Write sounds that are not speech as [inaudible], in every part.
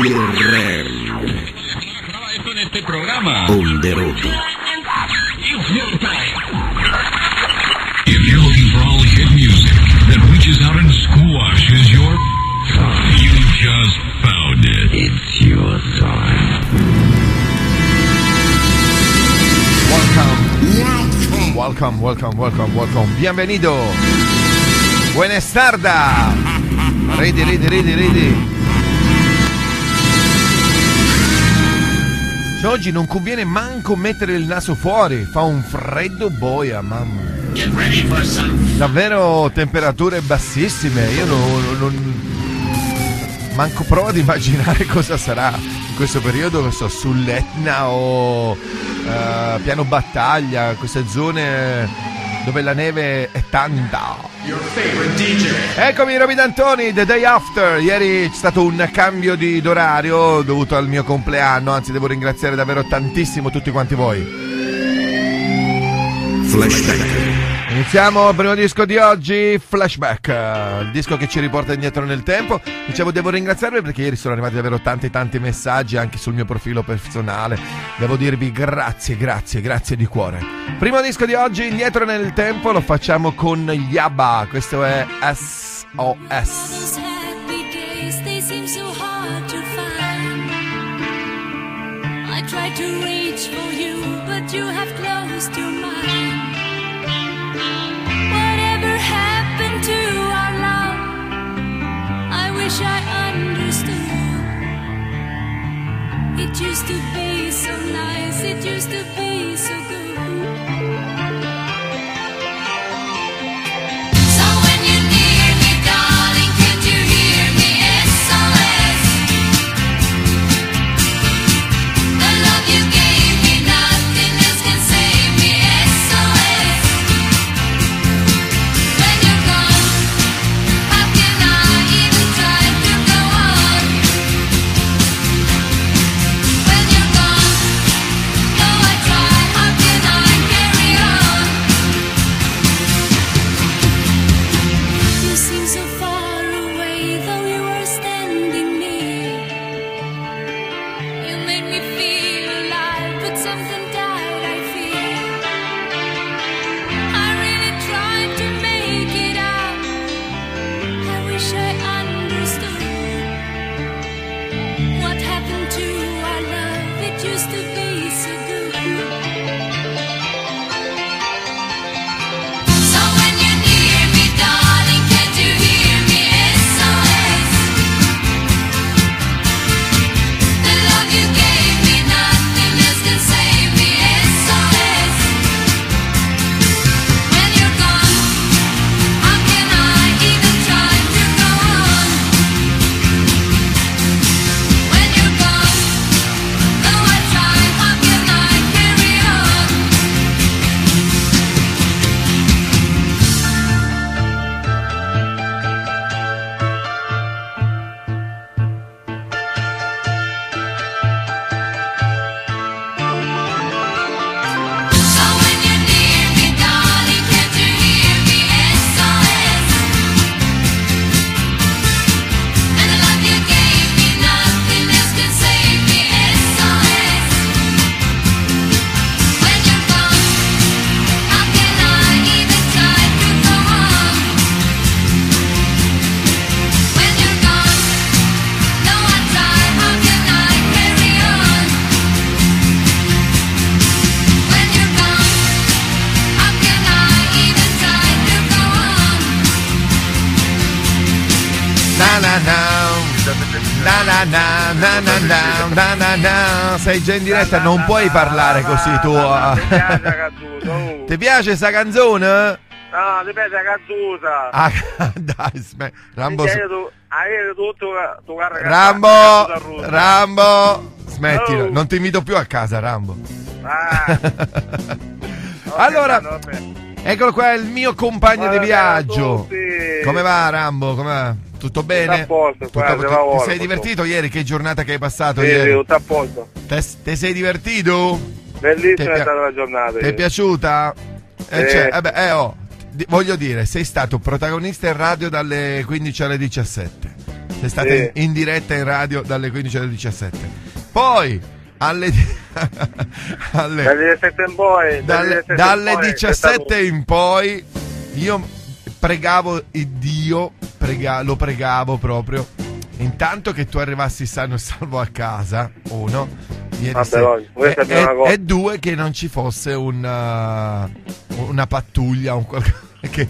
If you're looking for all hit music that reaches out and squashes your... time, You just found it. It's your time. Welcome. Welcome, welcome, welcome, welcome. Bienvenido. Buenas tardes. Ridi, ridi, ridi, ridi. Cioè, oggi non conviene manco mettere il naso fuori, fa un freddo boia, mamma. Davvero temperature bassissime, io non, non- manco provo ad immaginare [laughs] cosa sarà in questo periodo, che so, sull'Etna o eh, piano battaglia, queste zone dove la neve è tanta. Eccomi Roby D'Antoni, The Day After. Ieri c'è stato un cambio di d'orario dovuto al mio compleanno, anzi devo ringraziare davvero tantissimo tutti quanti voi. Flashback. Iniziamo il primo disco di oggi, Flashback, il disco che ci riporta indietro nel tempo. Dicevo, devo ringraziarvi perché ieri sono arrivati davvero tanti tanti messaggi anche sul mio profilo personale. Devo dirvi grazie, grazie, grazie di cuore. Primo disco di oggi, indietro nel tempo, lo facciamo con Yabba. Questo è SOS. I tried to reach for you, but you have closed your mind. It used to be so nice, it used to be so good. Sei già in diretta, non puoi parlare così tu. Ti piace sta canzone? No, ti piace Cazzuta. Ah, [laughs] dai, sme- Rambo. Tu, tutto tu Rambo. Rambo, smettila, Oh. non ti invito più a casa, Rambo. Ah, [laughs] Allora, bene. eccolo qua, il mio compagno di Buonasera a viaggio. Come va, Rambo? Come va? Tutto bene? a posto, Tutto guarda, ti- lavoro, ti sei divertito ieri? Che giornata che hai passato Sì, ieri? tutto a posto. Te, sei divertito? Bellissima è stata la giornata. Ti è piaciuta? Eh, Sì. cioè, eh beh, eh, oh, voglio dire, sei stato protagonista in radio dalle 15 alle 17. Sei stata in, Sì. in diretta in radio dalle 15 alle 17. Poi alle, [laughs] alle- Dalle 17 in poi. dalle, 17 in dalle poi, 17 in poi io pregavo il Dio, prega- lo pregavo proprio. Intanto che tu arrivassi sano e salvo a casa, uno, ieri Vabbè, questa e, una e- e due che non ci fosse una, una pattuglia, un qualcosa [laughs] che,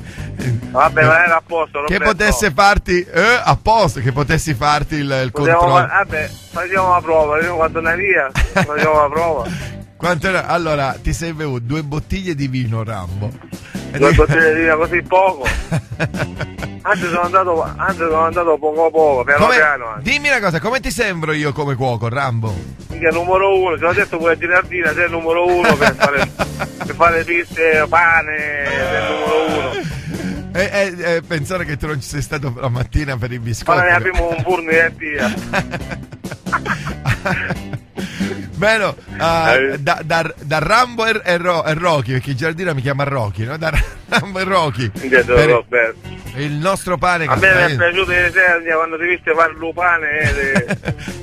Vabbè, a posto. che potesse farti eh, a posto, che potessi farti il, il controllo. Vabbè, facciamo la prova. Vediamo quando ne via. Facciamo la prova. [laughs] Quanto Allora, ti sei bevuto due bottiglie di vino, Rambo. E Due di- bottiglie di vino così poco. [laughs] Anzi sono andato, anzi sono andato poco poco, piano Come- piano. anzi. dimmi una cosa, come ti sembro io come cuoco, Rambo? Minchia, numero uno, te l'ho detto pure a Girardina, sei il numero uno per fare, [laughs] per fare piste, pane, sei il numero uno. E, e- e pensare che tu non ci sei stato la mattina per i biscotti. Ora ne apriamo un forno e via. Bello, ah, Eh. da, da- da Rambo e, e Ro- e Rocky, perché Giardina mi chiama Rocky, no? Da [laughs] Rambo e Rocky. Per il nostro pane A me mi è piaciuto ieri sera quando ti viste fare il pane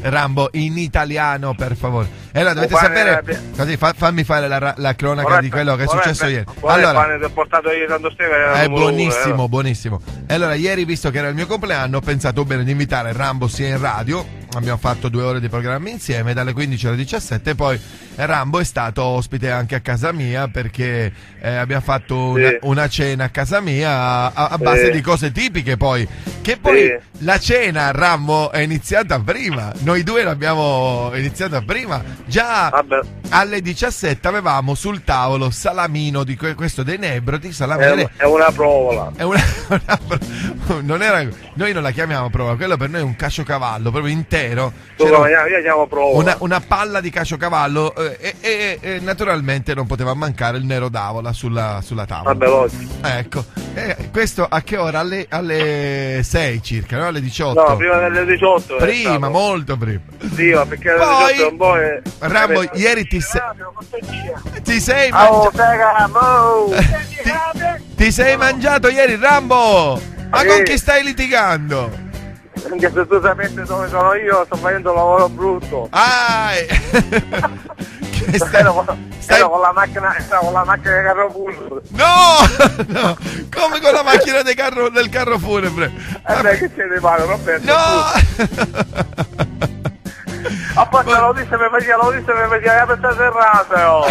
eh, [laughs] Rambo in italiano, per favore. E allora dovete sapere, era- così, fa- fammi fare la, la cronaca Ora- di quello che è successo ieri. ora il Allora, pane che ho portato io Santo Stefano È buonissimo, eh. buonissimo. E allora, ieri, visto che era il mio compleanno, ho pensato bene di invitare Rambo sia in radio. Abbiamo fatto due ore di programma insieme, dalle 15 alle 17. Poi Rambo è stato ospite anche a casa mia perché eh, abbiamo fatto una, Sì. una cena a casa mia a, a- a base Sì. di cose tipiche. Poi, che poi Sì. la cena, Rambo, è iniziata prima. Noi due l'abbiamo iniziata prima. Già Vabbè, alle 17 avevamo sul tavolo salamino di que- questo dei Nebroti. Salamino è, una provola. è una, [laughs] una- non era, noi non la chiamiamo prova, quello per noi è un caciocavallo proprio intero. Io chiamo provola. una, una palla di caciocavallo eh, e, e- e naturalmente non poteva mancare il nero d'avola sulla, sulla tavola. Vabbè, logico. Ecco, E questo a che ora? Alle, alle 6 circa, no? Alle 18. No, prima delle 18. è Prima, molto prima. Prima, perché alle Poi- 18 un po' è... Rambo, Eh, ieri ti, se- ti sei Oh, mangiato. Ti, ti sei mangiato ieri, Rambo? Ma Sì. con chi stai litigando? Anche se tu sapessi dove sono io, sto facendo un lavoro brutto. Ah, [laughs] eh. che stai, con, la macchina, ero con la macchina di carro pulso. No, [laughs] no, come con la macchina del carro, del carro funebre. E beh, che c'è di male, Roberto? No! [laughs] A parte lo disse, mi faceva, lo disse, mi faceva la pezza serrata, oh.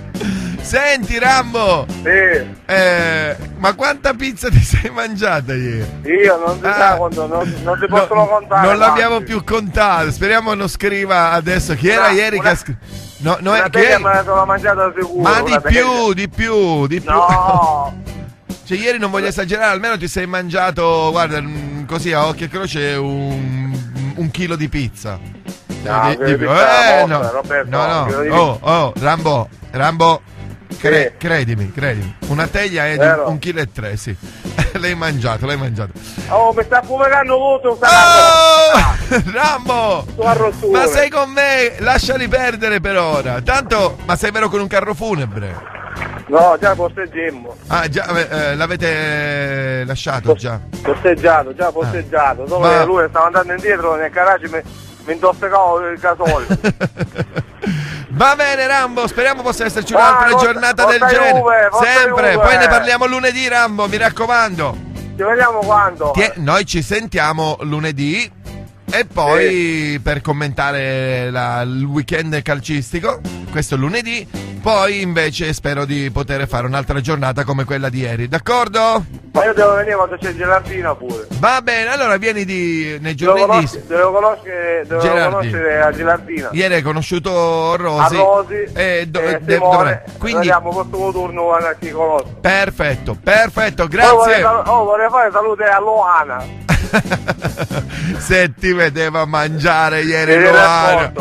[laughs] [laughs] Senti, Rambo, Sì, eh, ma quanta pizza ti sei mangiata ieri? io non si Ah. quando, non, non si No, possono contare. non l'abbiamo quanti. più contato. Speriamo non scriva adesso. Chi era Una- ieri che una- ha scritto? No, no, Una è- me la sono mangiata sicuro. Ma di più, di più, di più. No, [laughs] Cioè, ieri non voglio esagerare, almeno ti sei mangiato, guarda, mm, così a occhio e croce, un, un chilo di pizza. No, Di- che di- pizza eh, no, Roberto, no, di no. Oh, oh, Rambo, Rambo, cre- Sì. credimi, credimi. Una teglia è di Vero. un chilo e tre, sì. [laughs] l'hai mangiato, l'hai mangiato. oh, mi sta fumegando tutto, sta Oh! [laughs] Rambo! Ma sei con me? Lasciali perdere per ora. Tanto, ma sei vero con un carro funebre? No, già posteggiamo. Ah, già, eh, l'avete lasciato già. Posteggiato, già posteggiato. Solo Ma- che lui stava andando indietro nel garage mi, mi intossicavo il gasolio. [laughs] Va bene Rambo, speriamo possa esserci un'altra forza- giornata del genere. Juve, Sempre, Juve. poi ne parliamo lunedì Rambo, mi raccomando. Ci vediamo quando? Ti- noi ci sentiamo lunedì e poi per commentare la- il weekend calcistico, questo lunedì. Poi invece spero di poter fare un'altra giornata come quella di ieri, d'accordo? Ma io devo venire quando c'è Gelardina pure. Va bene, allora vieni di, nei Devo, giorni conoscere, devo, conoscere, devo conoscere la Gelardina. Ieri hai conosciuto A Rosi. Rosi e do- e de- Simone. Quindi Vediamo questo turno a chi conosco. perfetto, perfetto, vorrei, grazie. sal- oh, vorrei fare salute a Loana. [laughs] [laughs] Se ti vedeva mangiare ieri Luana.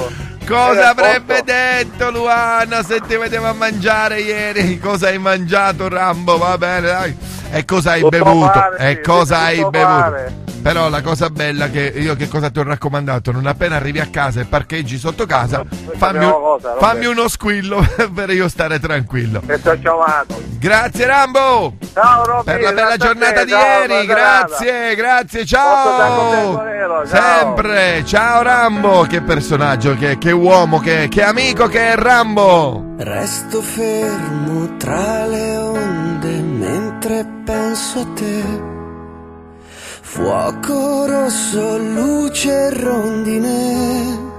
Cosa avrebbe detto Luana se ti vedeva mangiare ieri? Cosa hai mangiato Rambo? Va bene, dai. E cosa hai Posso bevuto? fare, E cosa hai bevuto? fare. Però la cosa bella che io che cosa ti ho raccomandato? Non appena arrivi a casa e parcheggi sotto casa, fammi, sappiamo un- cosa, fammi uno squillo [laughs] per io stare tranquillo. Che sto chiamando. Grazie Rambo! Ciao Robby, Per la bella giornata te, di ciao, ieri, grazie, grazie, ciao! Temporero, ciao. Sempre, ciao Rambo, che personaggio, che, che uomo, che, che amico che è Rambo! Resto fermo tra le onde mentre penso a te. Fuoco rosso, luce rondine.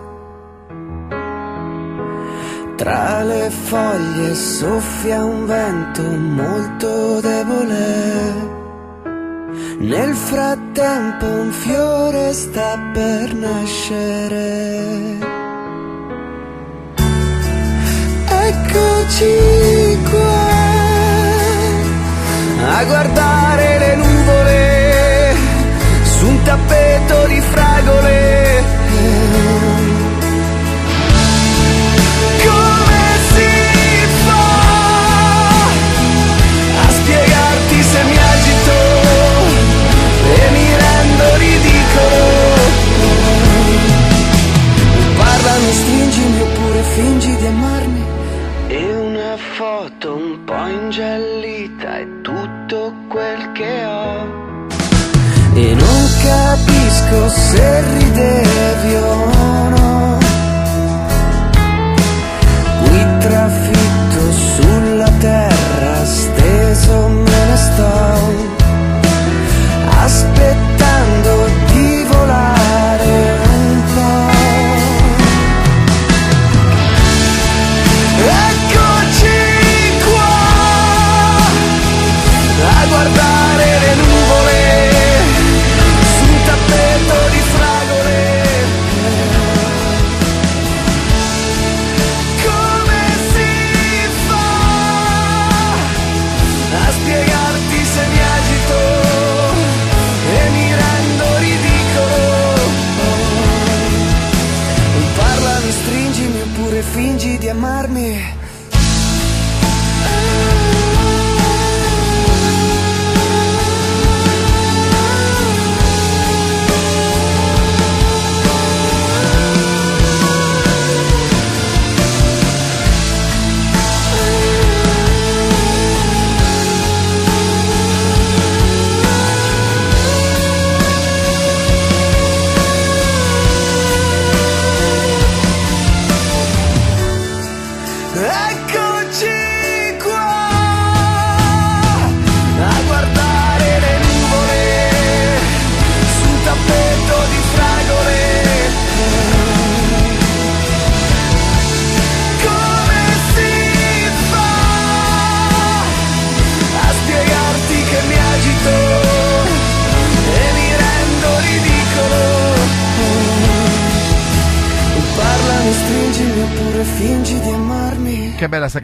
Tra le foglie soffia un vento molto debole. Nel frattempo un fiore sta per nascere. Eccoci qua a guardare le nuvole su un tappeto di fragole.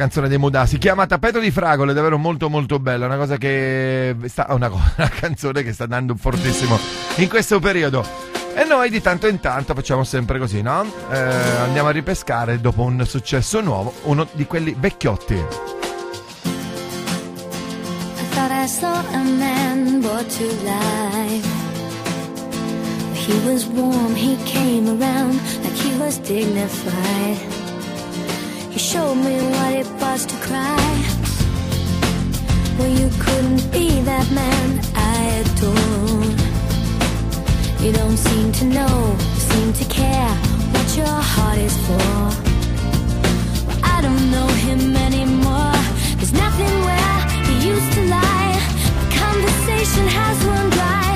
Canzone dei Modà, si chiama Tappeto di Fragole, davvero molto molto bella, una cosa che sta, una, [laughs] una canzone che sta dando fortissimo in questo periodo. E noi di tanto in tanto facciamo sempre così, no? Eh, andiamo a ripescare dopo un successo nuovo, uno di quelli vecchiotti. I saw a man brought to life. He was warm, he came around like he was dignified. Showed me what it was to cry. Well, you couldn't be that man I adore. You don't seem to know, seem to care what your heart is for. Well, I don't know him anymore. There's nothing where he used to lie. My conversation has run dry.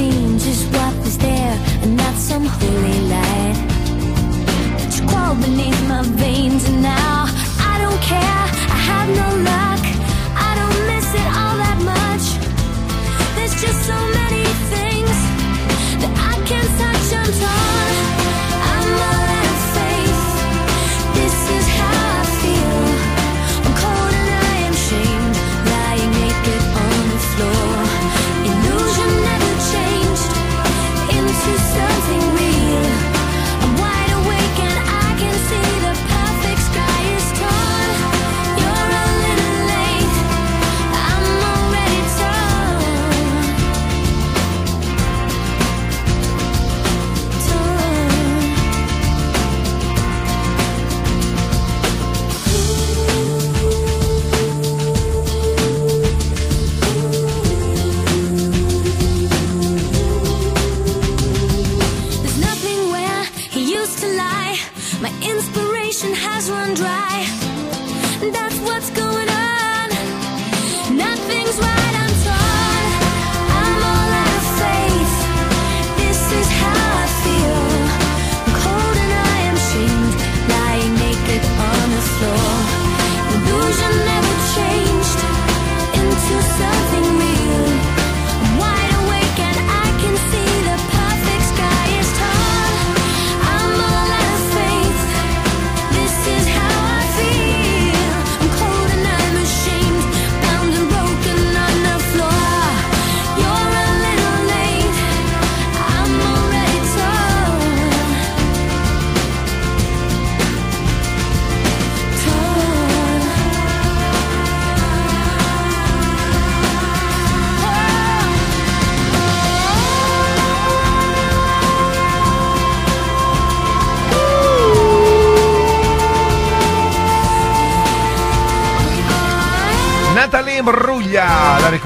Change is what was there and not some holy light. You crawl beneath my veins and now I don't care. I have no luck.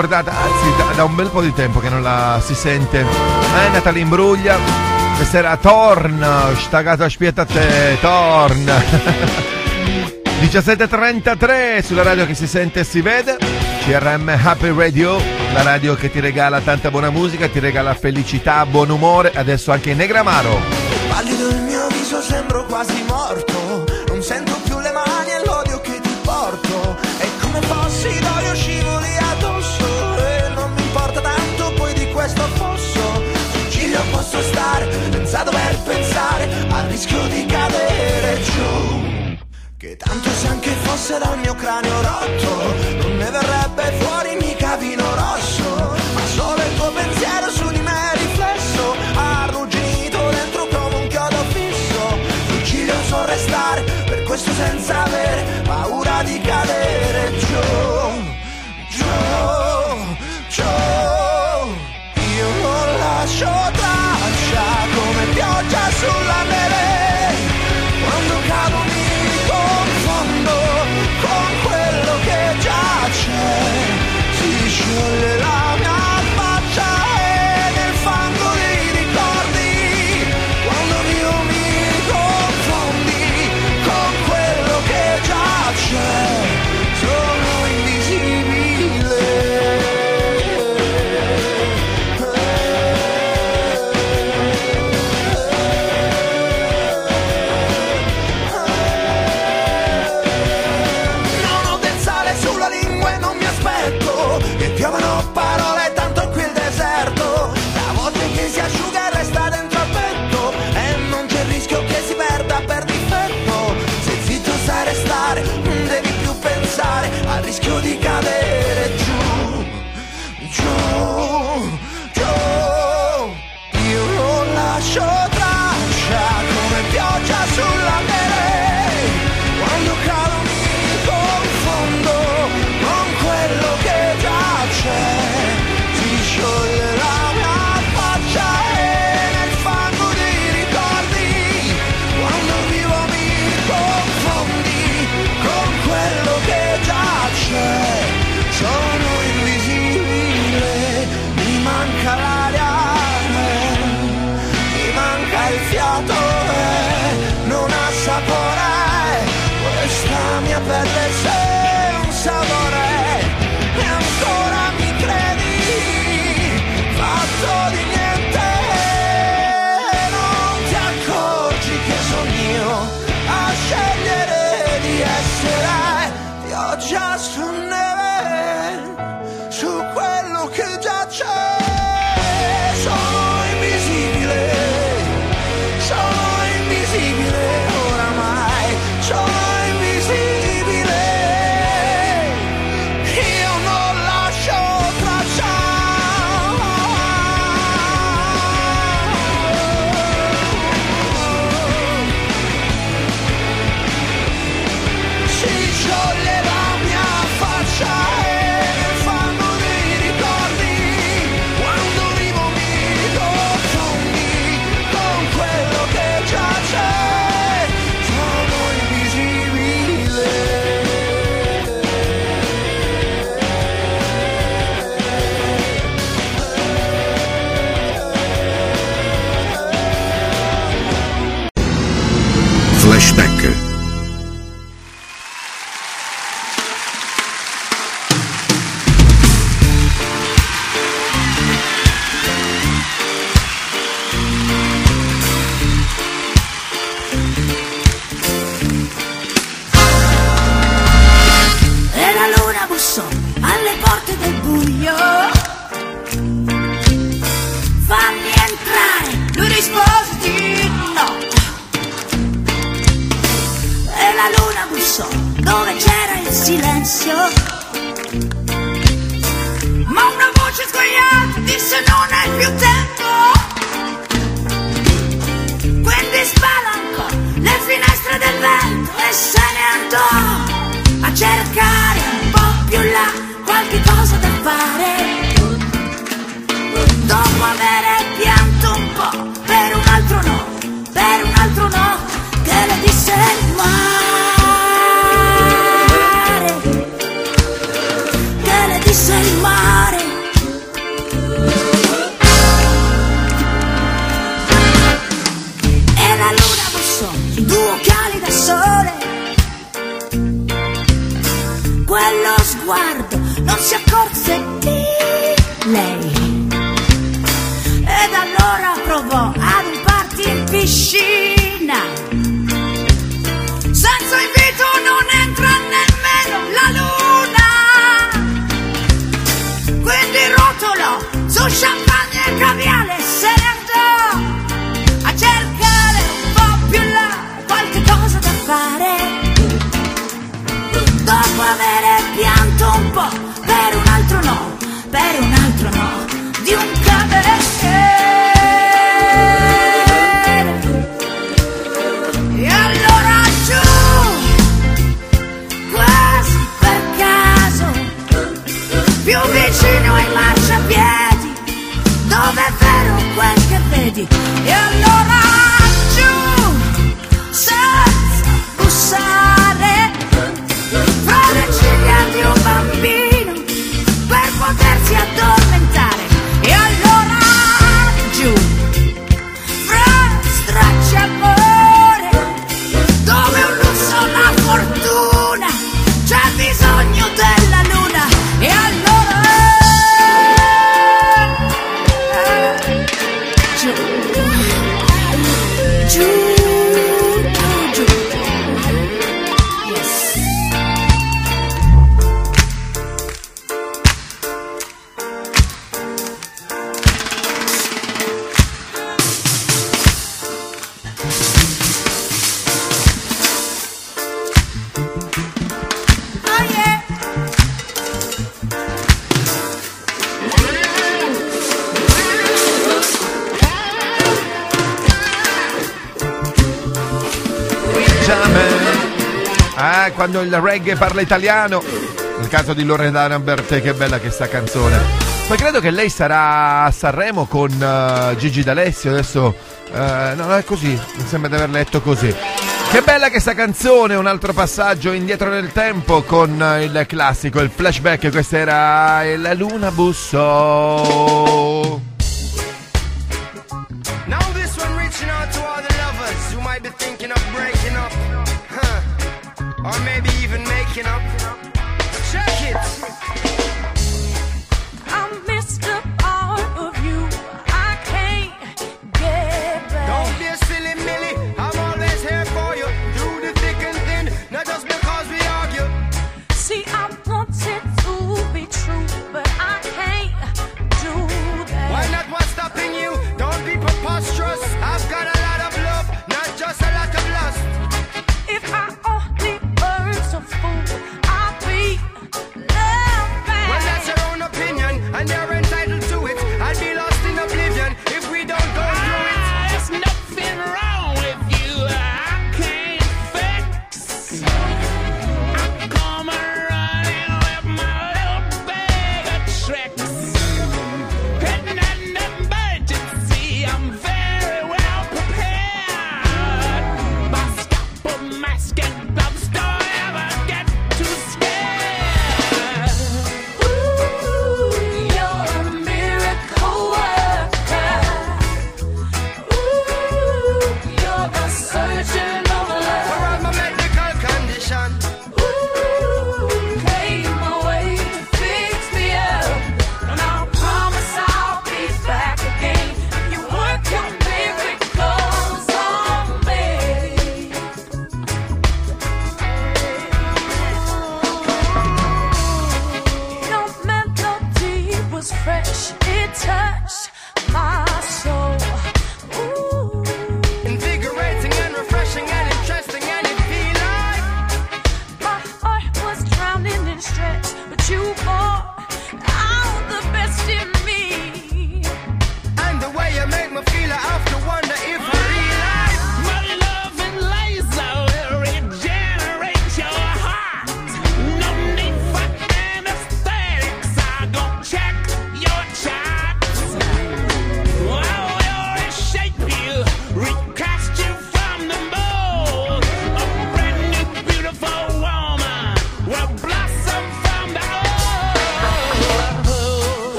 Ricordata, anzi da, da un bel po' di tempo che non la si sente. Eh, Natalie Imbruglia, questa era Torn, a spietta a te, Torn. 17.33 [laughs] sulla radio che si sente e si vede, CRM Happy Radio, la radio che ti regala tanta buona musica, ti regala felicità, buon umore, adesso anche Negramaro. Pallido il mio viso sembro quasi morto Non sento posso stare senza dover pensare Al rischio di cadere giù. Che tanto se anche fosse dal mio cranio rotto Non ne verrebbe fuori mica vino rosso Ma solo il tuo pensiero su di me riflesso Arrugginito dentro come un chiodo fisso. Sul ciglio so restare Per questo senza avere paura di cadere Say said, my del reggae parla italiano. Nel caso di Lorena Lambert, che bella che sta canzone. Poi credo che lei sarà a Sanremo con uh, Gigi D'Alessio, adesso uh, no, è così, mi sembra di aver letto così. Che bella che sta canzone, un altro passaggio indietro nel tempo con eh, il classico, il flashback, questa era La Luna Busso.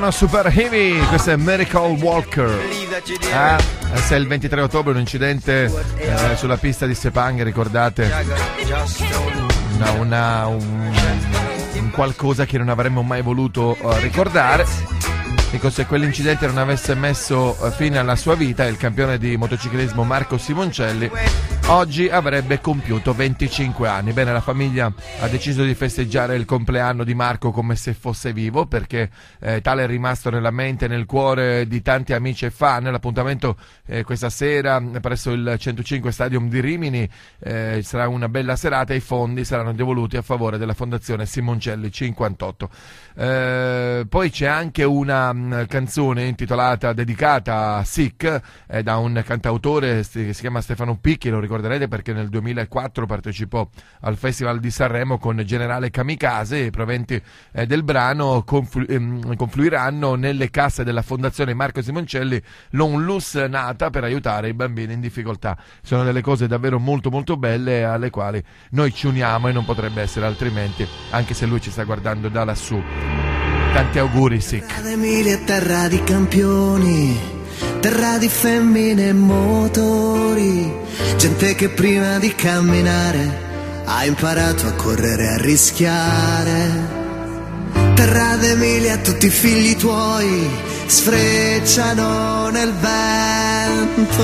Chiamano Super Heavy, questo è Miracle Walker. Ah, se il 23 ottobre un incidente eh, sulla pista di Sepang, ricordate? Una, una- un, un qualcosa che non avremmo mai voluto eh, ricordare. Dico, se quell'incidente non avesse messo eh, fine alla sua vita, il campione di motociclismo Marco Simoncelli oggi avrebbe compiuto 25 anni. Bene, la famiglia ha deciso di festeggiare il compleanno di Marco come se fosse vivo, perché eh, tale è rimasto nella mente e nel cuore di tanti amici e fan. L'appuntamento eh, questa sera presso il 105 Stadium di Rimini eh, sarà una bella serata e i fondi saranno devoluti a favore della Fondazione Simoncelli 58. Eh, poi c'è anche una mh, canzone intitolata dedicata a Sick eh, da un cantautore che si chiama Stefano Picchi, lo ricorderete perché nel 2004 partecipò al Festival di Sanremo con Generale Kamikaze e i proventi eh, del brano conflu- ehm, confluiranno nelle casse della Fondazione Marco Simoncelli l'Onlus nata per aiutare i bambini in difficoltà. Sono delle cose davvero molto molto belle alle quali noi ci uniamo e non potrebbe essere altrimenti, anche se lui ci sta guardando da lassù. Tanti auguri, Sick. Terra di campioni, terra di femmine e motori, gente che prima di camminare ha imparato a correre e a rischiare. Terra d'Emilia, tutti i figli tuoi sfrecciano nel vento.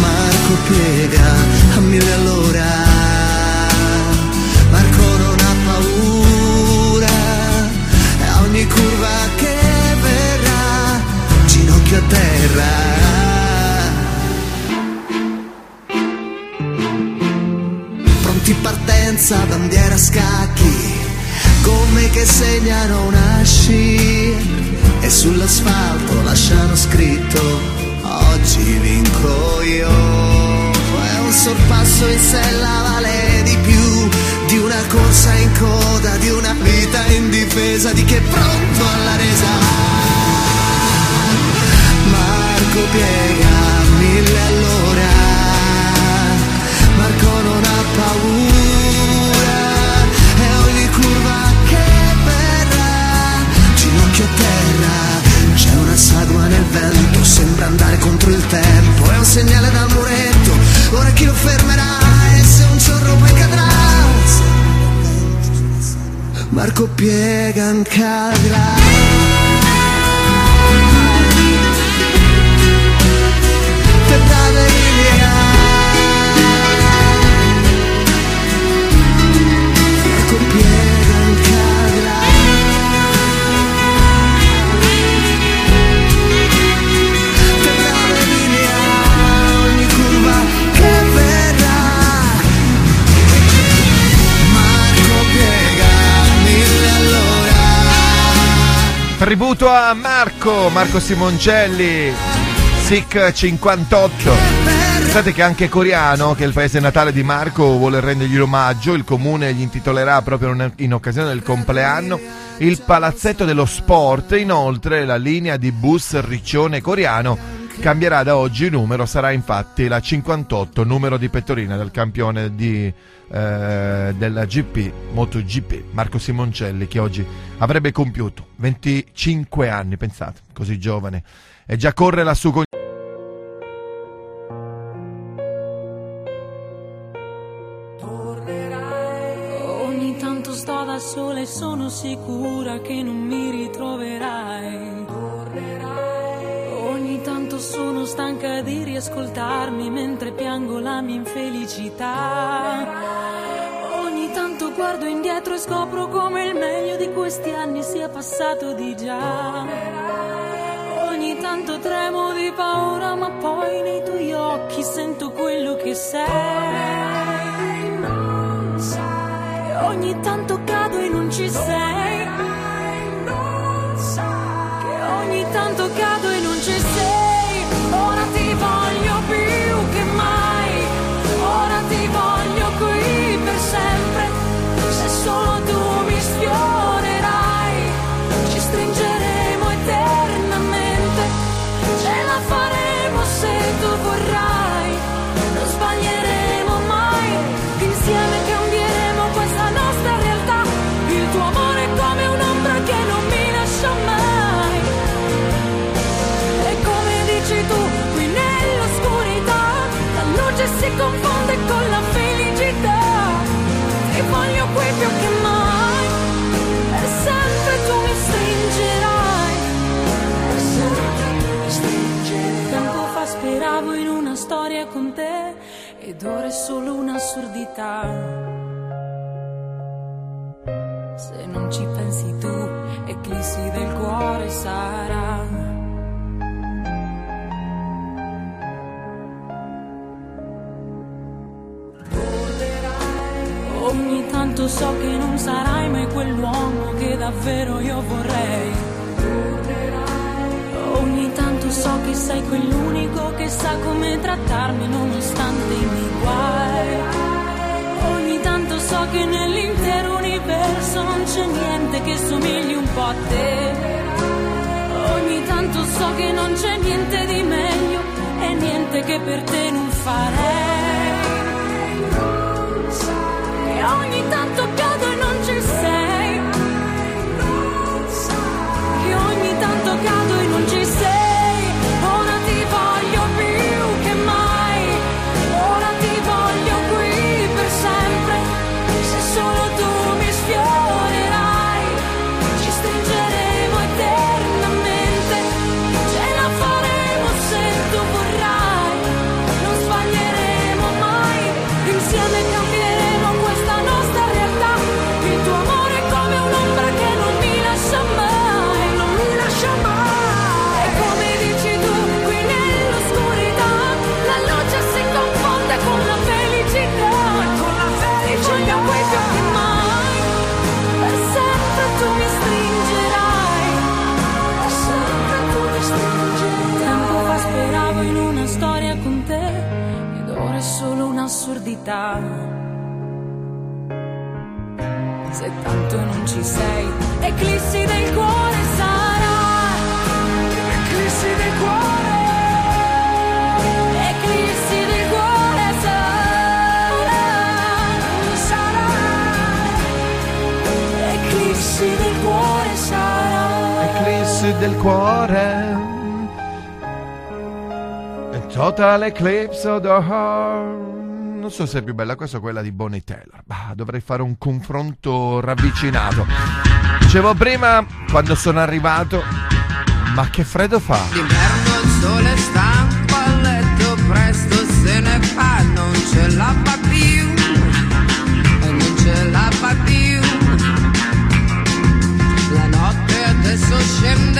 Marco piega a mille all'ora, terra. Pronti partenza, bandiera a scacchi, gomme che segnano una sci e sull'asfalto lasciano scritto oggi vinco io. È un sorpasso in sella vale di più di una corsa in coda, di una vita in difesa, di chi è pronto alla resa. Chi lo fermerà e se un giorno poi cadrà. Marco Piegan cadrà. Tributo a Marco, Marco Simoncelli. Music 58. Pensate che anche Coriano, che è il paese natale di Marco, vuole rendergli l'omaggio. Il comune gli intitolerà proprio in occasione del compleanno il Palazzetto dello Sport. Inoltre la linea di bus Riccione Coriano cambierà da oggi il numero, sarà infatti la 58, numero di pettorina del campione di, eh, della GP, MotoGP, Marco Simoncelli, che oggi avrebbe compiuto 25 anni, pensate, così giovane. E già corre la sua sola e sono sicura che non mi ritroverai. Ogni tanto sono stanca di riascoltarmi mentre piango la mia infelicità. Ogni tanto guardo indietro e scopro come il meglio di questi anni sia passato di già. Ogni tanto tremo di paura, ma poi nei tuoi occhi sento quello che sei. Ogni tanto cado e non ci sei. Ogni tanto cado e non ci sei. Ora è solo un'assurdità. Se non ci pensi tu, eclissi del cuore sarà. Ogni tanto so che non sarai mai quell'uomo che davvero io vorrei. Tanto so che sei quell'unico che sa come trattarmi nonostante i miei guai. Ogni tanto so che nell'intero universo non c'è niente che somigli un po' a te. Ogni tanto so che non c'è niente di meglio e niente che per te non farei. E ogni tanto un'assurdità. Se tanto non ci sei, eclissi del cuore sarà. Eclissi del cuore. Eclissi del cuore sarà. Sarà. Eclissi del cuore sarà. Eclipse del cuore. Total eclipse of the heart. Non so se è più bella questa o quella di Bonnie Taylor. Bah, dovrei fare un confronto ravvicinato. Dicevo prima, quando sono arrivato, ma che freddo fa. D'inverno il sole stanco a letto presto se ne fa, non ce la fa più, non ce la fa più. La notte adesso scende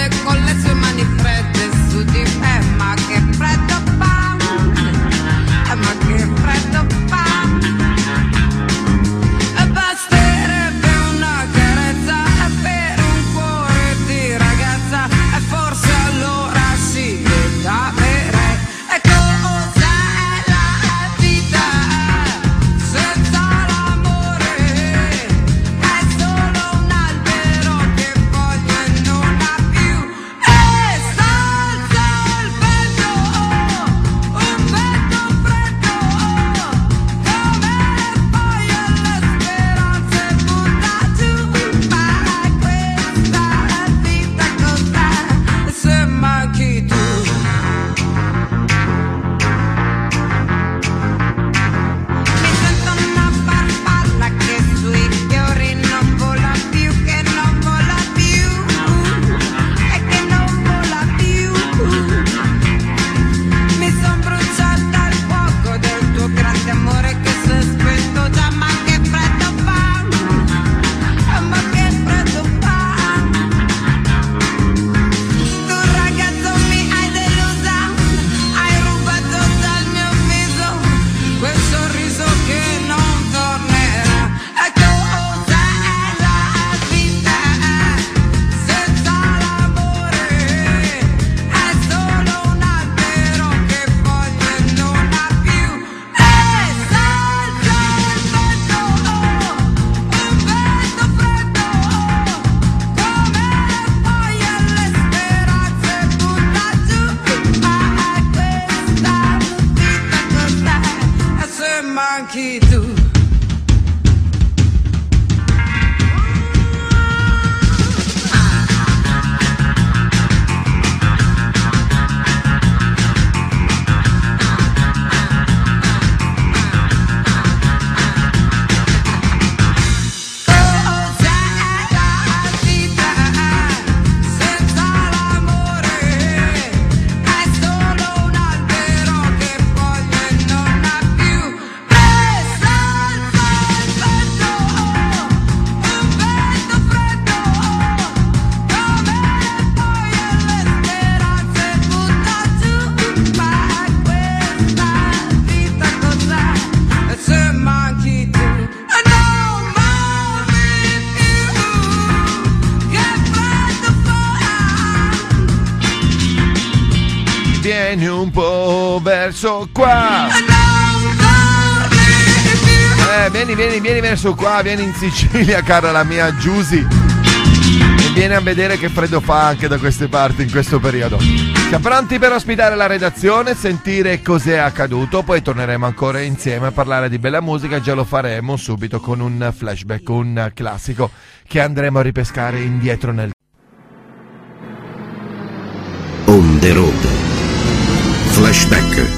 verso qua. Eh, vieni, vieni, vieni verso qua, vieni in Sicilia, cara la mia Giusy. E vieni a vedere che freddo fa anche da queste parti in questo periodo. Siamo pronti per ospitare la redazione, sentire cos'è accaduto, poi torneremo ancora insieme a parlare di bella musica, già lo faremo subito con un flashback, un classico che andremo a ripescare indietro nel On the road. Flashback.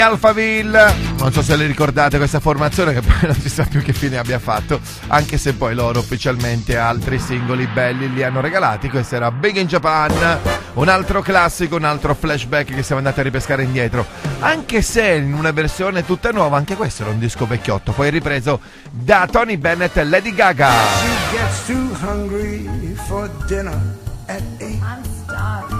Gli Alphaville, non so se le ricordate questa formazione che poi [laughs] non si sa più che fine abbia fatto, anche se poi loro ufficialmente altri singoli belli li hanno regalati. Questo era Big in Japan, un altro classico, un altro flashback che siamo andati a ripescare indietro. Anche se in una versione tutta nuova, anche questo era un disco vecchiotto, poi ripreso da Tony Bennett e Lady Gaga. She gets too hungry for dinner at eight. I'm starving.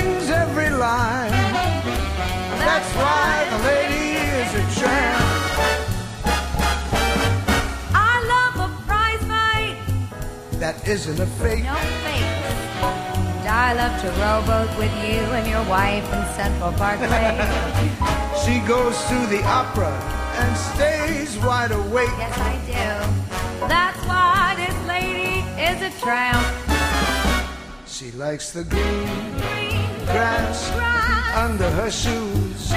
That's why the lady is a tramp. I love a prize fight. That isn't a fake. No fakes. And I love to rowboat with you and your wife in Central Parkway. [laughs] She goes to the opera and stays wide awake. yes, I do. That's why this lady is a tramp. She likes the Green grass grass. under her shoes.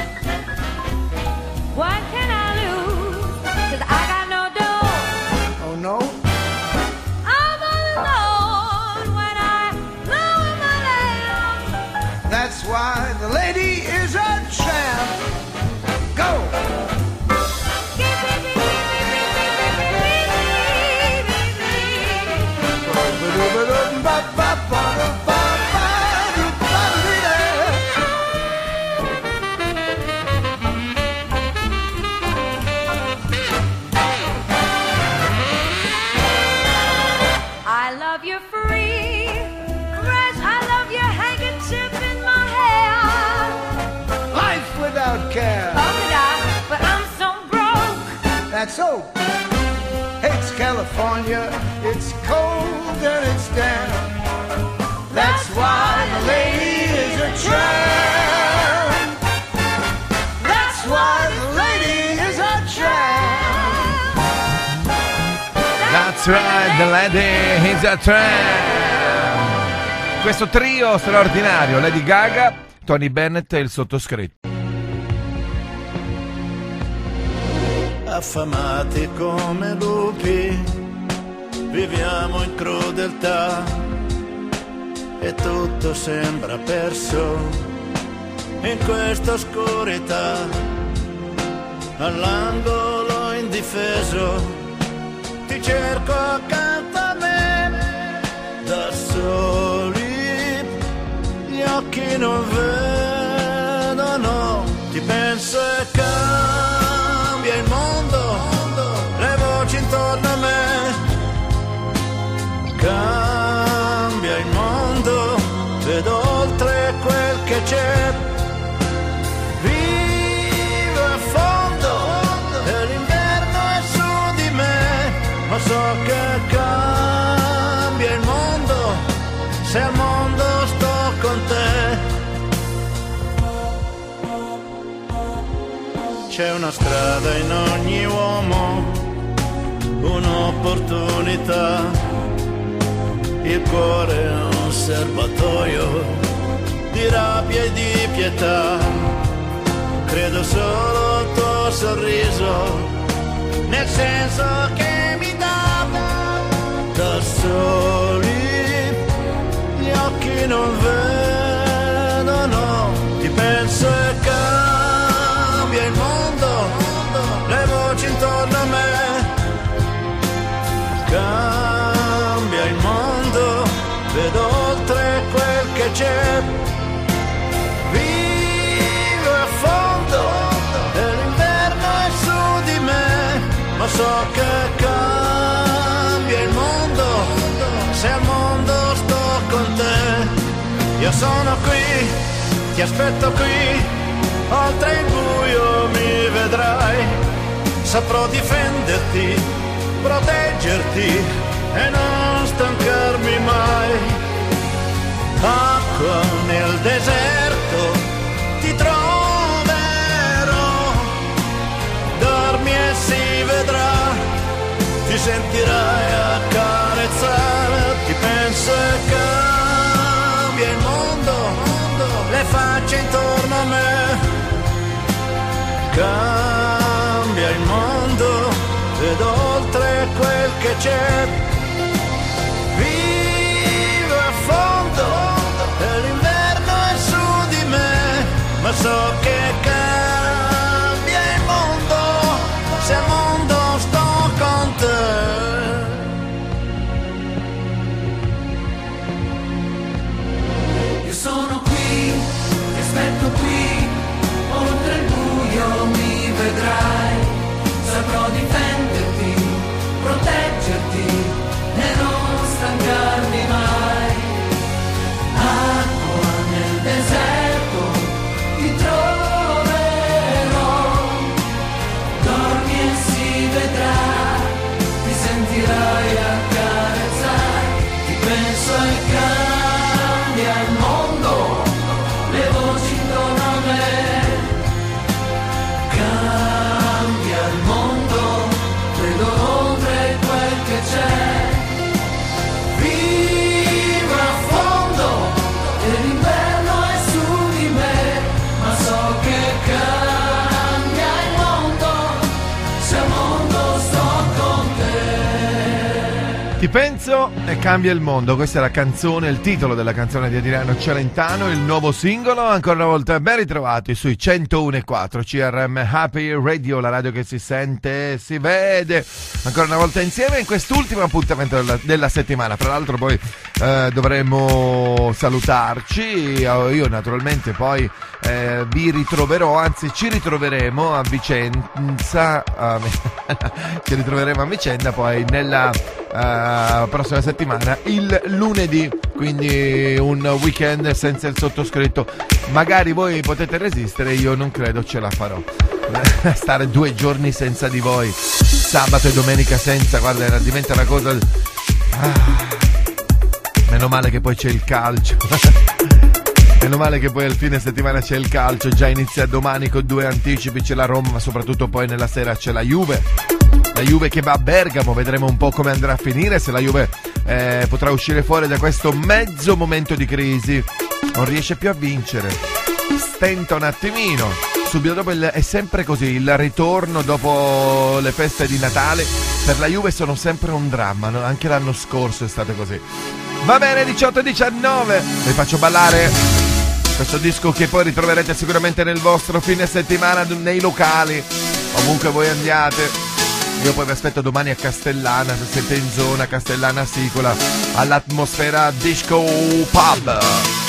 What That's right, the lady is a tramp. Questo trio straordinario, Lady Gaga, Tony Bennett e il sottoscritto. affamati come lupi, viviamo in crudeltà e tutto sembra perso in questa oscurità, all'angolo indifeso, ti cerco accanto a me, da soli, gli occhi non vedono, ti penso e cambia il mondo, le voci intorno a me, cambia una strada in ogni uomo, un'opportunità, il cuore è un serbatoio di rabbia e di pietà. Credo solo al tuo sorriso, nel senso che mi dà da soli, gli occhi non vedono, ti penso e intorno a me. Cambia il mondo, vedo oltre quel che c'è. Vivo a fondo l'inverno è su di me, ma so che cambia il mondo, se al mondo sto con te. Io sono qui, ti aspetto qui, oltre il buio mi vedrai saprò difenderti, proteggerti e non stancarmi mai. Acqua nel deserto ti troverò, dormi e si vedrà, ti sentirai accarezzare, ti penso e cambia il mondo, le facce intorno a me, cambia ed oltre quel che c'è. Vivo a fondo e l'inverno è su di me, ma so che cambia te. Penso e cambia il mondo. Questa è la canzone, il titolo della canzone di Adriano Celentano, il nuovo singolo. Ancora una volta ben ritrovati sui 101.4 CRM Happy Radio, la radio che si sente e si vede. Ancora una volta insieme in quest'ultimo appuntamento della, della settimana. Tra l'altro poi eh, dovremmo salutarci. Io naturalmente poi eh, vi ritroverò, anzi ci ritroveremo a Vicenza. [laughs] ci ritroveremo a Vicenza poi nella eh, prossima settimana il lunedì quindi un weekend senza il sottoscritto. Magari voi potete resistere io non credo ce la farò. [laughs] Stare due giorni senza di voi sabato e domenica senza guarda diventa una cosa Ah, meno male che poi c'è il calcio. [laughs] Meno male che poi al fine settimana c'è il calcio, già inizia domani con due anticipi, c'è la Roma, ma soprattutto poi nella sera c'è la Juve. La Juve che va a Bergamo, vedremo un po' come andrà a finire, se la Juve eh, potrà uscire fuori da questo mezzo momento di crisi. Non riesce più a vincere, stenta un attimino. Subito dopo il- è sempre così, il ritorno dopo le feste di Natale per la Juve sono sempre un dramma, no? anche l'anno scorso è stato così. Va bene, 18 e 19, vi faccio ballare questo disco che poi ritroverete sicuramente nel vostro fine settimana nei locali, ovunque voi andiate. Io poi vi aspetto domani a Castellana, se siete in zona Castellana Sicola, all'atmosfera Disco Pub.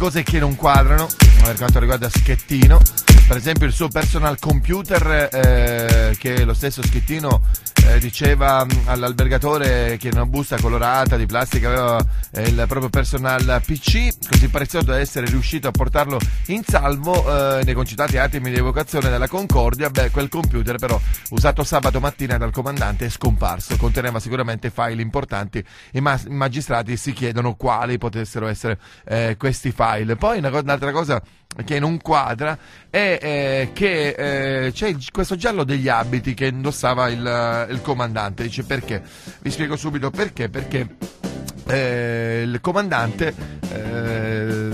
Cose che non quadrano per quanto riguarda Schettino. Per esempio il suo personal computer eh, che lo stesso Schettino eh, diceva mh, all'albergatore che in una busta colorata di plastica aveva eh, il proprio personal PC, così prezioso da essere riuscito a portarlo in salvo eh, nei concitati attimi di evocazione della Concordia. Beh, quel computer però usato sabato mattina dal comandante è scomparso, conteneva sicuramente file importanti. I ma- magistrati si chiedono quali potessero essere eh, questi file. Poi una co- un'altra cosa che non quadra è eh, che eh, c'è questo giallo degli abiti che indossava il, il comandante. Dice perché? Vi spiego subito perché. Perché eh, il comandante eh,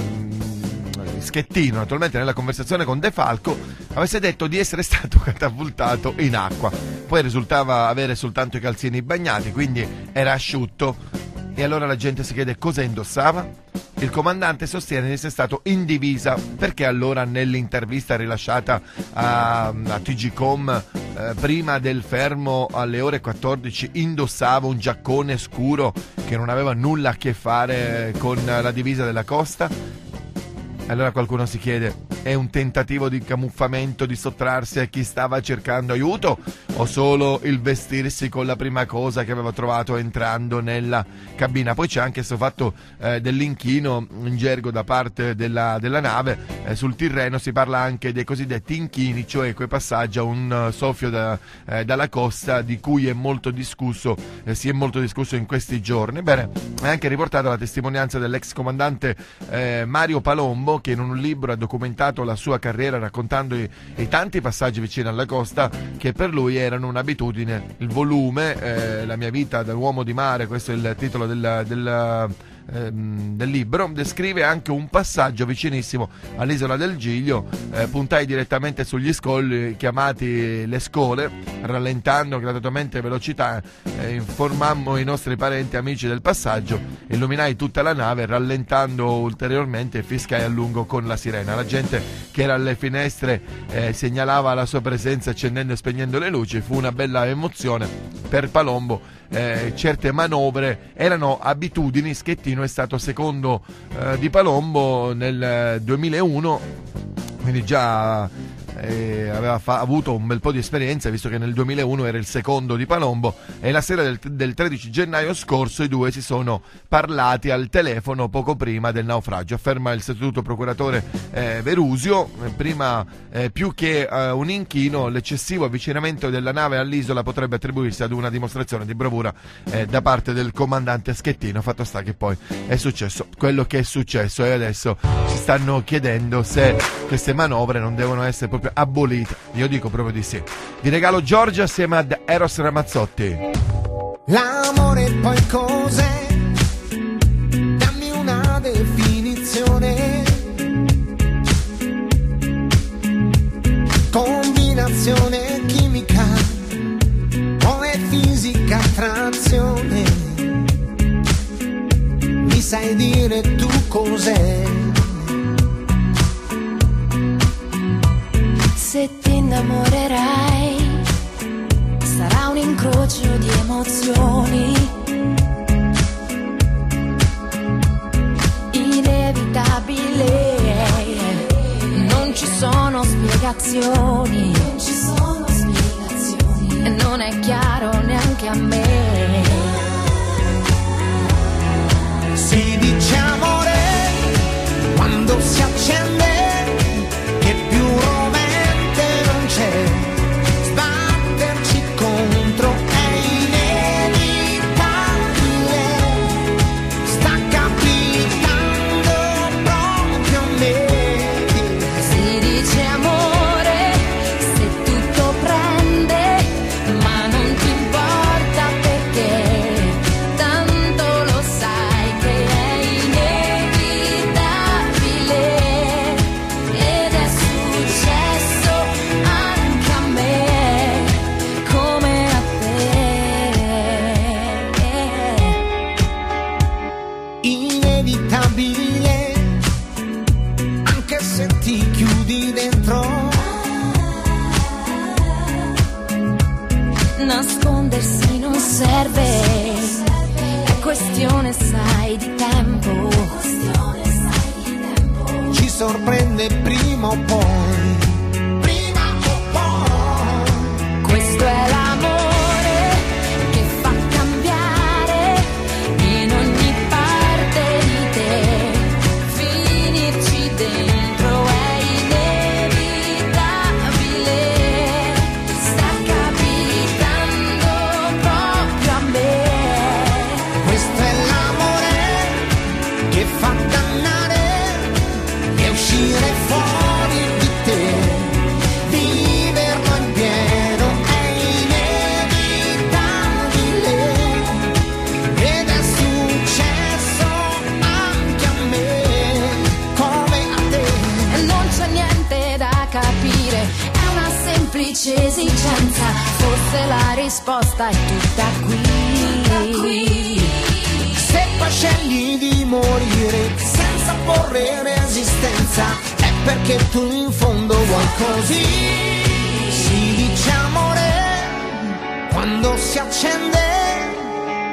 Schettino, naturalmente nella conversazione con De Falco, avesse detto di essere [laughs] stato catapultato in acqua. Poi risultava avere soltanto i calzini bagnati, quindi era asciutto. E allora la gente si chiede cosa indossava? Il comandante sostiene di essere stato in divisa perché allora nell'intervista rilasciata a, a TGCom eh, prima del fermo alle ore 14 indossava un giaccone scuro che non aveva nulla a che fare con la divisa della costa allora qualcuno si chiede, è un tentativo di camuffamento, di sottrarsi a chi stava cercando aiuto o solo il vestirsi con la prima cosa che aveva trovato entrando nella cabina? Poi c'è anche questo fatto eh, dell'inchino in gergo da parte della, della nave, Eh, sul Tirreno si parla anche dei cosiddetti inchini, cioè quei passaggi a un eh, soffio da- eh, dalla costa di cui è molto discusso, eh, si è molto discusso in questi giorni. Bene, è anche riportata la testimonianza dell'ex comandante eh, Mario Palombo che in un libro ha documentato la sua carriera raccontando i, i tanti passaggi vicino alla costa che per lui erano un'abitudine. Il volume, eh, La mia vita da uomo di mare, questo è il titolo del, del, ehm, del libro, descrive anche un passaggio vicinissimo all'isola del Giglio. Eh, puntai direttamente sugli scogli chiamati le scole, rallentando gradualmente velocità, eh, informammo i nostri parenti e amici del passaggio, illuminai tutta la nave rallentando ulteriormente e fiscai a lungo con la sirena. La gente che era alle finestre eh, segnalava la sua presenza accendendo e spegnendo le luci, fu una bella emozione per Palombo. Eh, certe manovre erano abitudini, Schettino è stato secondo eh, di Palombo nel eh, 2001 quindi già eh, aveva fa- avuto un bel po' di esperienza visto che nel 2001 era il secondo di Palombo e la sera del, del 13 gennaio scorso i due si sono parlati al telefono poco prima del naufragio, afferma il sostituto procuratore eh, Verusio, Eh, prima eh, più che eh, un inchino l'eccessivo avvicinamento della nave all'isola potrebbe attribuirsi ad una dimostrazione di bravura eh, da parte del comandante Schettino, fatto sta che poi è successo quello che è successo e adesso si stanno chiedendo se queste manovre non devono essere proprio abolite. Io dico proprio di sì. Vi regalo Giorgia assieme ad Eros Ramazzotti. L'amore poi cos'è? Dammi una definizione. Combinazione chimica o è fisica attrazione? Mi sai dire tu cos'è? Se ti innamorerai, sarà un incrocio di emozioni. Inevitabile, non ci sono spiegazioni. E non è chiaro neanche a me. Si dice amore Inevitabile, anche se ti chiudi dentro. Nascondersi non serve, è questione sai di tempo. Ci sorprende prima o poi. Prima o poi. Questo è l'amore esigenza. Forse la risposta è tutta qui. Se poi scegli di morire senza porre resistenza, è perché tu in fondo vuoi così. Si dice amore quando si accende,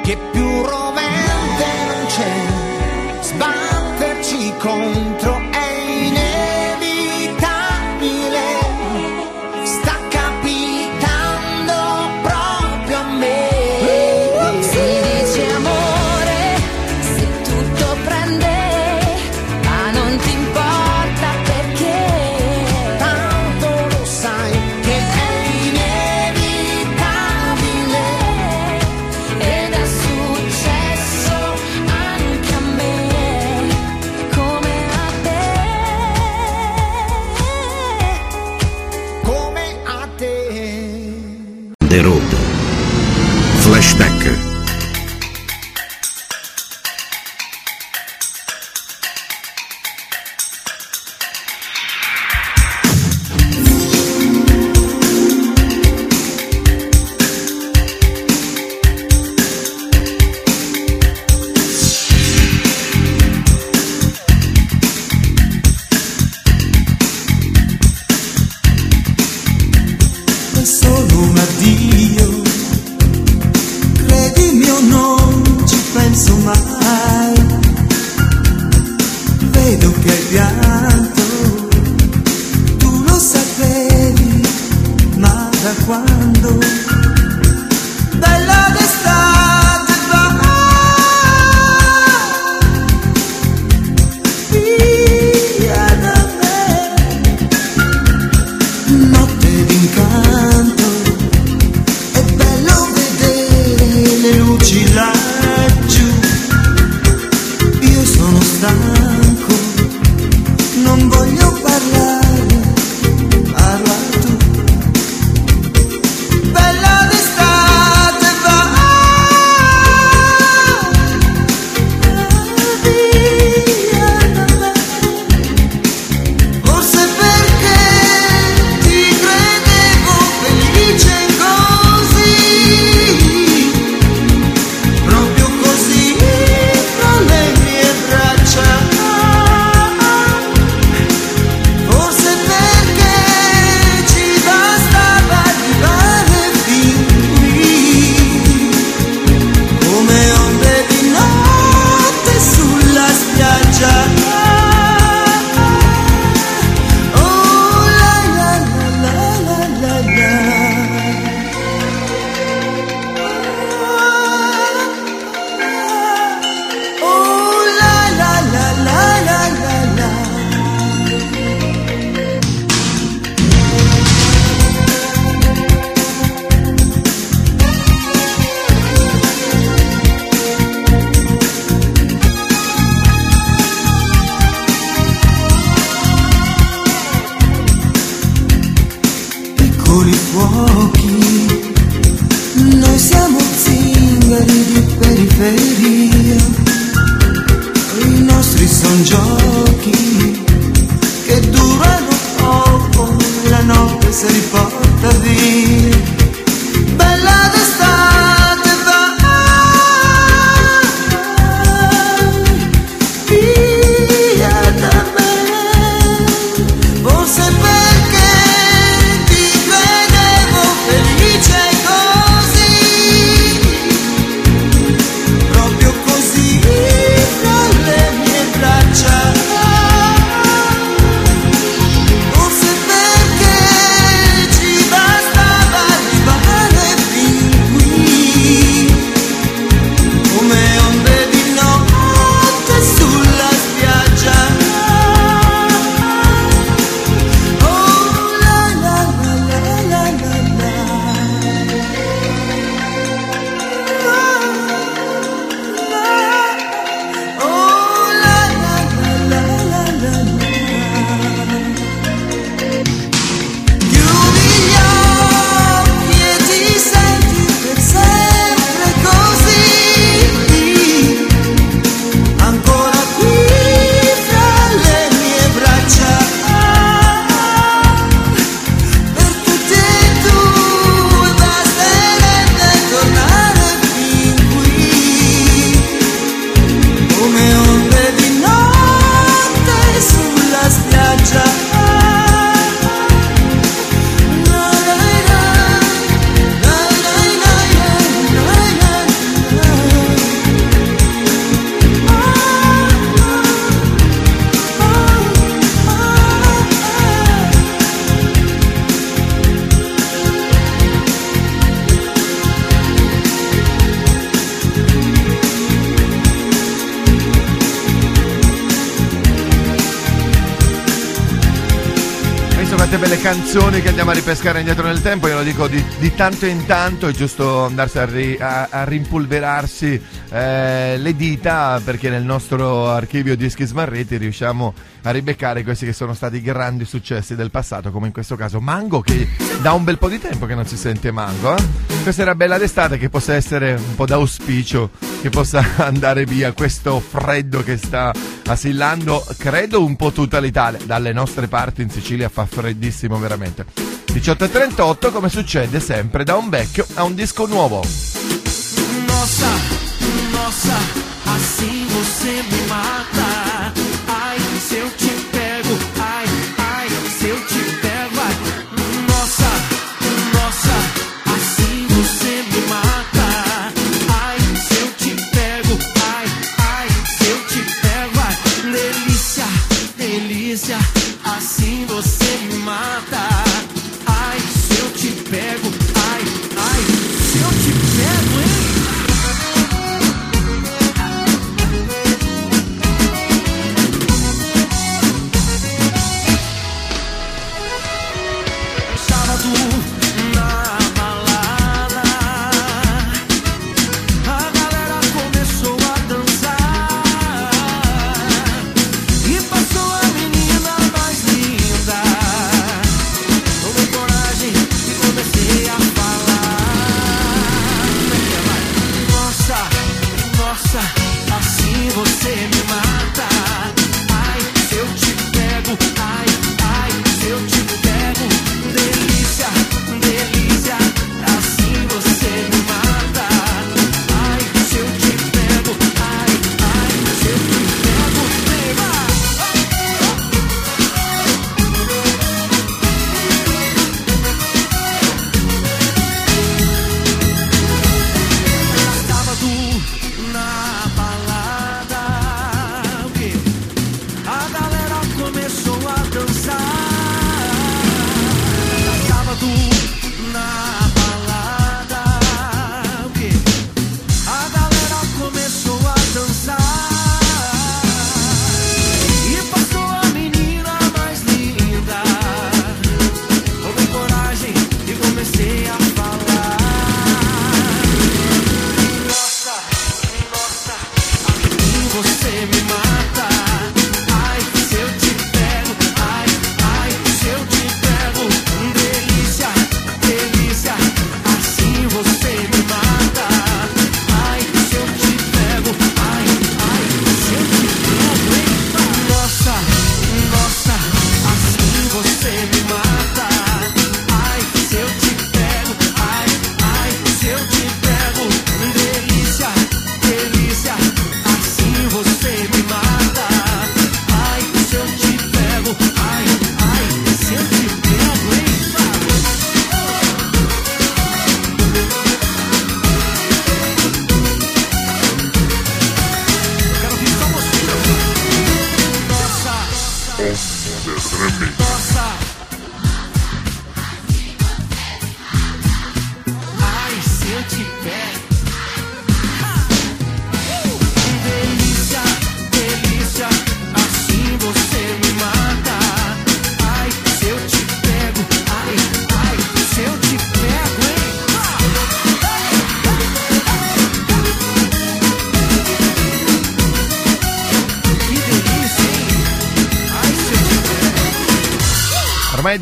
che più rovente canzoni che andiamo a ripescare indietro nel tempo, io lo dico di, di tanto in tanto, è giusto andarsi a, ri, a, a rimpolverarsi eh, le dita perché nel nostro archivio dischi smarriti riusciamo a ribeccare questi che sono stati grandi successi del passato, come in questo caso Mango che da un bel po' di tempo che non si sente Mango. Eh? Questa era bella d'estate che possa essere un po' d'auspicio che possa [laughs] andare via questo freddo che sta assillando, credo, un po' tutta l'Italia. Dalle nostre parti in Sicilia fa freddissimo veramente. 18.38 come succede sempre da un vecchio a un disco nuovo. Nossa, nossa, assim você me mata.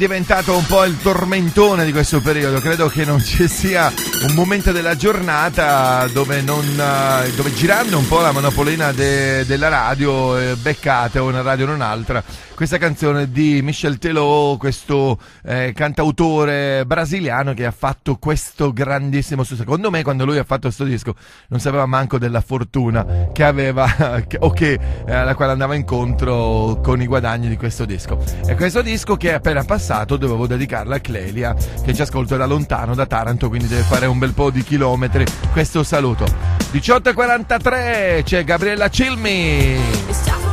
Diventato un po' il tormentone di questo periodo. Credo che non ci sia un momento della giornata dove, non, eh, dove girando un po' la monopolina de- della radio, eh, beccate una radio o un'altra, questa canzone di Michel Telò, questo eh, cantautore brasiliano che ha fatto questo grandissimo successo. Secondo me, quando lui ha fatto questo disco, non sapeva manco della fortuna che aveva [laughs] o che eh, alla quale andava incontro con i guadagni di questo disco. E questo disco che è appena passato dovevo dedicarlo a Clelia, che ci ascolta da lontano, da Taranto, quindi deve fare un bel po' di chilometri. Questo saluto. 18.43 c'è Gabriella Cilmi.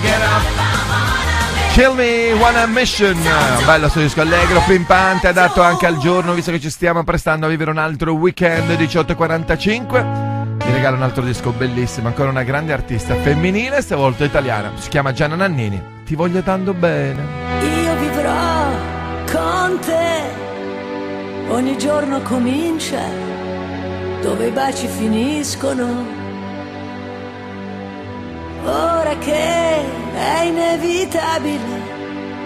Get up. Kill Me One Mission, bello sto disco allegro, pimpante, adatto anche al giorno, visto che ci stiamo prestando a vivere un altro weekend 18.45. Mi regala un altro disco bellissimo, ancora una grande artista femminile, stavolta italiana, si chiama Gianna Nannini. Ti voglio tanto bene. Io vivrò con te, ogni giorno comincia, dove i baci finiscono. Ora che è inevitabile,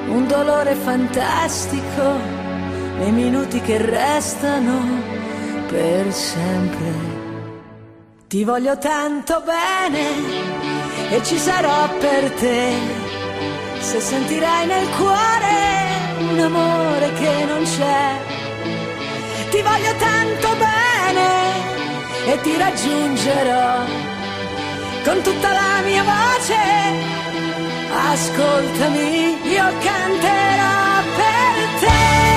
un dolore fantastico, nei minuti che restano per sempre. Ti voglio tanto bene e ci sarò per te. Se sentirai nel cuore un amore che non c'è, ti voglio tanto bene e ti raggiungerò con tutta la mia voce. Ascoltami, io canterò per te.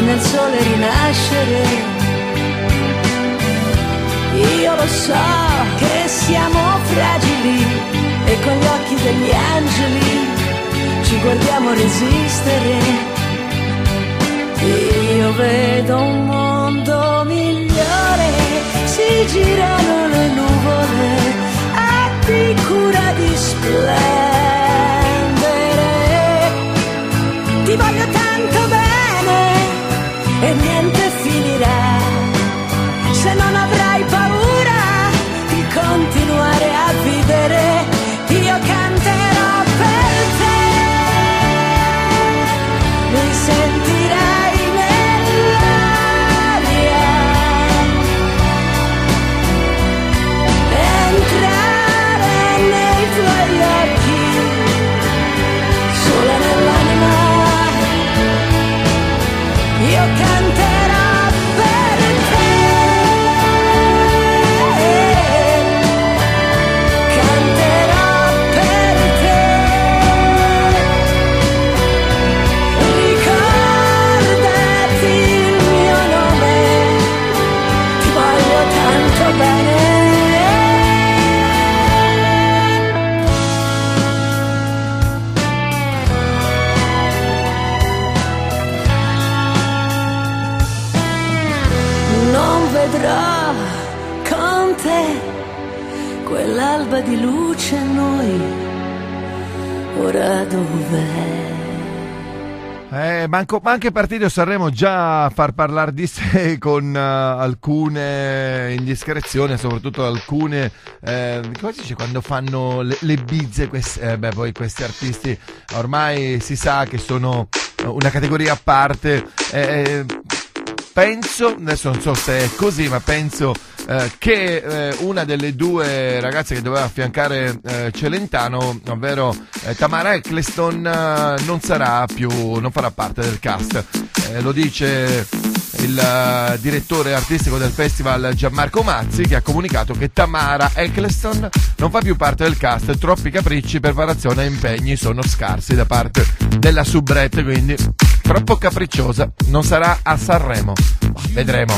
nel sole rinascere. Io lo so che siamo fragili e con gli occhi degli angeli ci guardiamo resistere. Io vedo un mondo migliore, si girano le nuvole, abbi cura di splendere. Eh, manco, ma anche partito Sanremo già a far parlare di sé [laughs] con eh, alcune indiscrezioni, soprattutto alcune, eh, come si dice quando fanno le, le bizze, questi, eh, beh, poi questi artisti ormai si sa che sono una categoria a parte. eh, penso, adesso non so se è così, ma penso eh, che eh, una delle due ragazze che doveva affiancare eh, Celentano, ovvero eh, Tamara Eccleston, eh, non sarà più, non farà parte del cast. Eh, lo dice il direttore artistico del festival Gianmarco Mazzi che ha comunicato che Tamara Eccleston non fa più parte del cast, troppi capricci, preparazione e impegni sono scarsi da parte della soubrette, quindi troppo capricciosa, non sarà a Sanremo. Vedremo.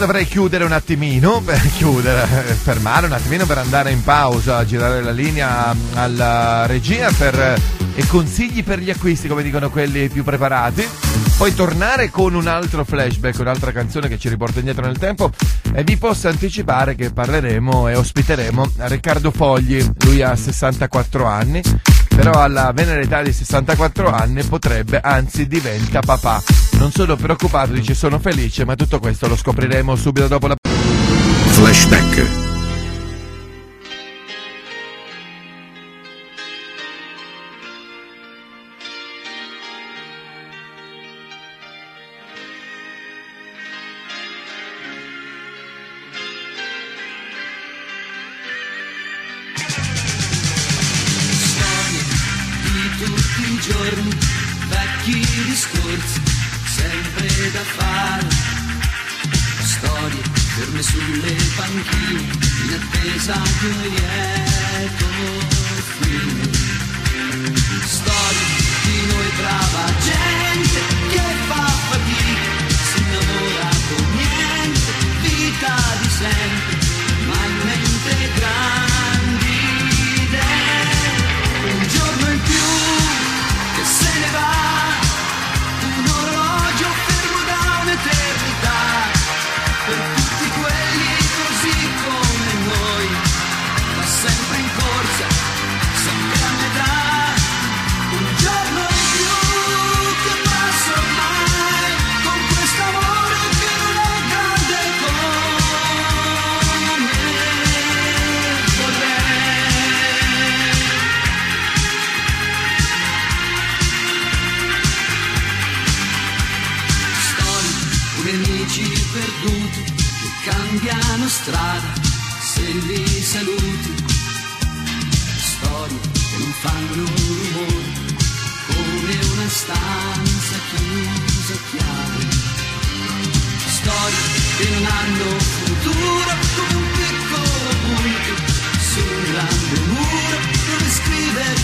Dovrei chiudere un attimino [laughs] per chiudere, eh, fermare un attimino per andare in pausa, girare la linea alla regia per e consigli per gli acquisti, come dicono quelli più preparati. Poi tornare con un altro flashback, un'altra canzone che ci riporta indietro nel tempo e vi posso anticipare che parleremo e ospiteremo Riccardo Fogli, lui ha 64 anni, però alla venere età di 64 anni potrebbe, anzi diventa papà. Non sono preoccupato, dice sono felice, ma tutto questo lo scopriremo subito dopo la... Flashback.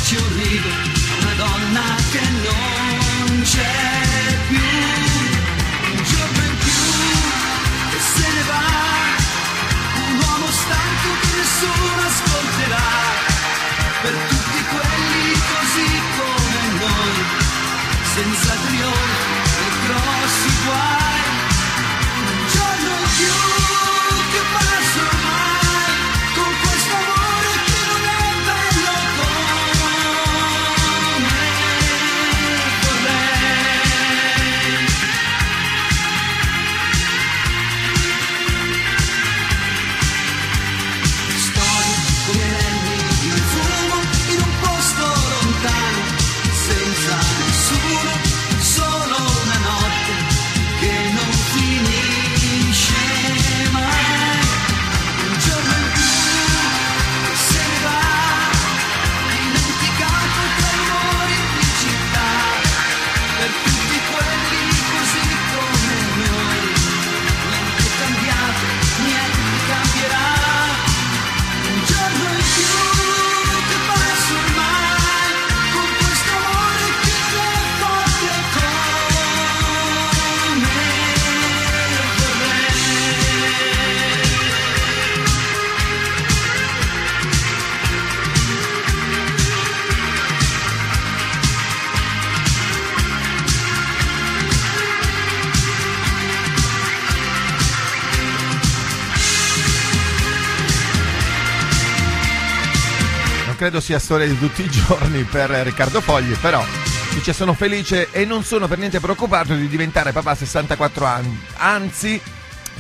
children. Sia storia di tutti i giorni per Riccardo Fogli, però dice sono felice e non sono per niente preoccupato di diventare papà a 64 anni, anzi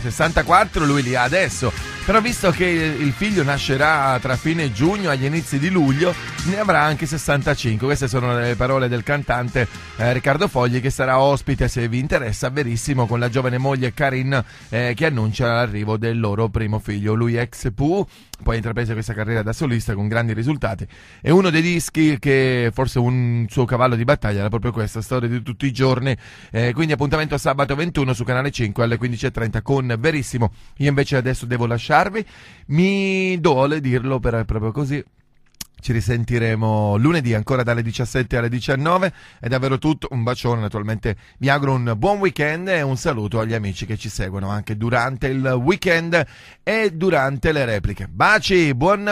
64 lui li ha adesso, però visto che il figlio nascerà tra fine giugno e gli inizi di luglio, [laughs] ne avrà anche 65. Queste sono le parole del cantante eh, Riccardo Fogli che sarà ospite, se vi interessa, verissimo, con la giovane moglie Karin eh, che annuncia l'arrivo del loro primo figlio. Lui ex Pooh, poi ha intrapreso questa carriera da solista con grandi risultati. E uno dei dischi che forse un suo cavallo di battaglia era proprio questa, storia di tutti i giorni. Eh, quindi appuntamento sabato 21 su Canale 5 alle 15.30 con Verissimo. Io invece adesso devo lasciarvi. Mi duole dirlo per, proprio così. Ci risentiremo lunedì ancora dalle 17 alle 19. È davvero tutto. Un bacione, naturalmente vi auguro un buon weekend e un saluto agli amici che ci seguono anche durante il weekend e durante le repliche. Baci, buon